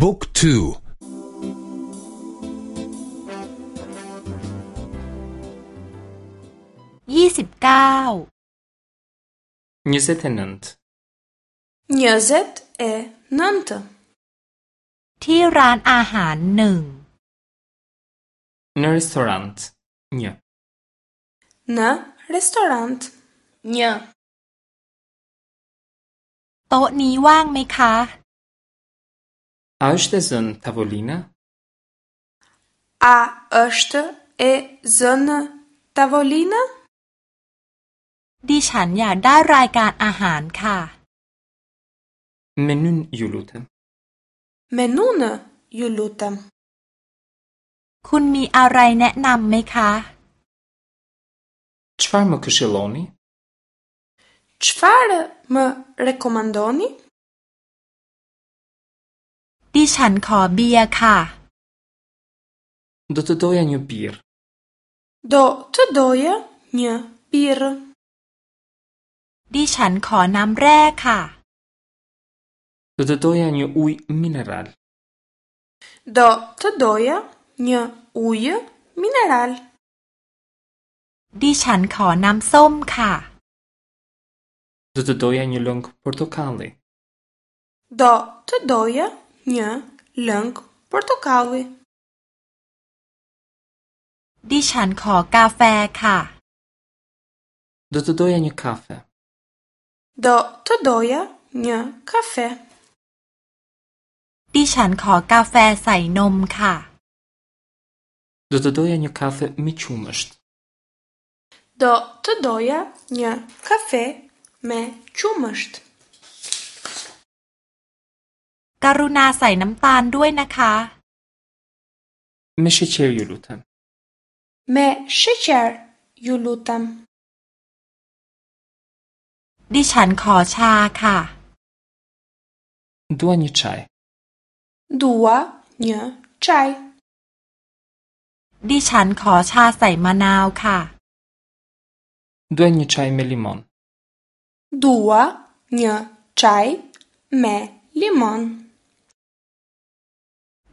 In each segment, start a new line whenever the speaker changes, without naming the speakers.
บุ๊กทู ยี่สิบเก้านิเซตนันต์นิเซตเอนันต์ที่ร้านอาหารหนึ่งนรีสตอรันต์เนนรีสตอรันต์เนโต๊ะนี้ว่างไหมคะ A është e zënë tavolina? A është e zënë tavolina? Di shan ja da rajkan ahan ka. Menun ju lutëm. Menun ju lutëm. Kun mi a rajne nam me ka? Qfar më këshiloni? Qfar më rekomandoni? ดิฉันขอเบียร์ค่ะ Do të doja një birë. Do të doja një birë. Di shan ko nam re ka. Do të doja një uj mineral. Do të doja një uj mineral. Di shan ko nam som ka. Do të doja një lëngë portokalli. Do të doja një lëngë portokalli një lëng portokalli. Di shan kho kafe ka. Do të doja një kafe. Do të doja një kafe. Di shan kafe sai nom ka. Do të doja një kafe me qumësht. Do të doja një kafe me qumësht. กรุณาใส่น้ำตาลด้วยนะคะเมชเชียร์ยูลูตัมเมชเชียร์ยูลูตันดิฉันขอชาค่ะดัวนิชัยดัวเนื้อชัยดิฉันขอชาใส่มะนาวค่ะดัวนิชัยเมลิมอนดัวเนื้อชัยเมลิมอน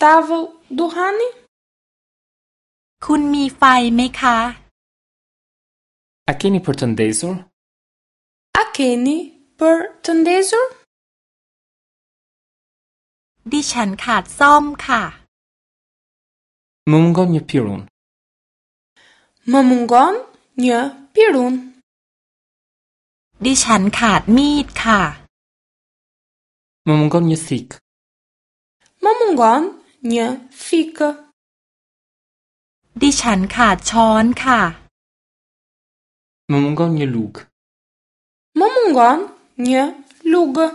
tavel duhani? Kun mi fai me ka? A keni për të ndezur? A keni për të ndezur? Di qen ka të zom ka. Më mungon një pirun. Më mungon një pirun. Di qen ka të mit ka. Më mungon një thik. Më mungon një thik. Një fikë ดิฉันขาดช้อนค่ะ Më mungon një lugë. Më mungon një lugë.